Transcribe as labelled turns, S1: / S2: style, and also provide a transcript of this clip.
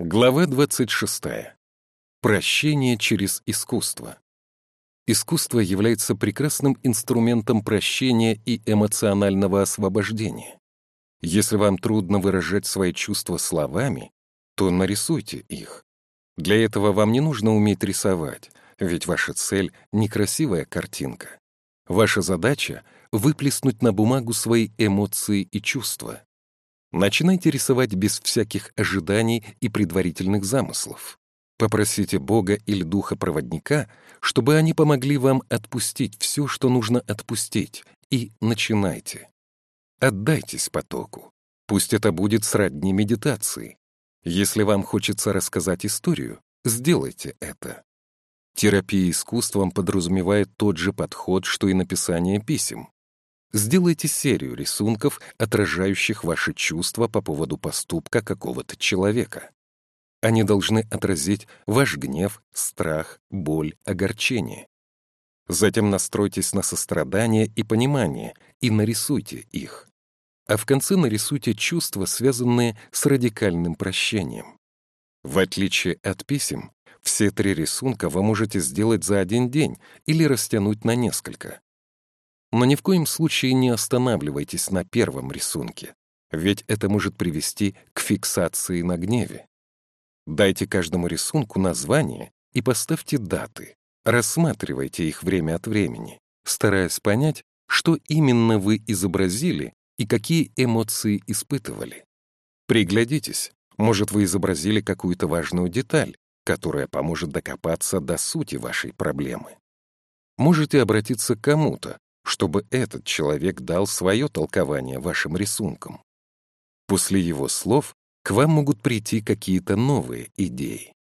S1: Глава 26. Прощение через искусство. Искусство является прекрасным инструментом прощения и эмоционального освобождения. Если вам трудно выражать свои чувства словами, то нарисуйте их. Для этого вам не нужно уметь рисовать, ведь ваша цель — не красивая картинка. Ваша задача — выплеснуть на бумагу свои эмоции и чувства. Начинайте рисовать без всяких ожиданий и предварительных замыслов. Попросите Бога или Духа-проводника, чтобы они помогли вам отпустить все, что нужно отпустить, и начинайте. Отдайтесь потоку. Пусть это будет сродни медитации. Если вам хочется рассказать историю, сделайте это. Терапия искусством подразумевает тот же подход, что и написание писем. Сделайте серию рисунков, отражающих ваши чувства по поводу поступка какого-то человека. Они должны отразить ваш гнев, страх, боль, огорчение. Затем настройтесь на сострадание и понимание и нарисуйте их. А в конце нарисуйте чувства, связанные с радикальным прощением. В отличие от писем, все три рисунка вы можете сделать за один день или растянуть на несколько. Но ни в коем случае не останавливайтесь на первом рисунке, ведь это может привести к фиксации на гневе. Дайте каждому рисунку название и поставьте даты. Рассматривайте их время от времени, стараясь понять, что именно вы изобразили и какие эмоции испытывали. Приглядитесь, может, вы изобразили какую-то важную деталь, которая поможет докопаться до сути вашей проблемы. Можете обратиться к кому-то, чтобы этот человек дал свое толкование вашим рисункам. После его слов к вам могут прийти какие-то новые идеи.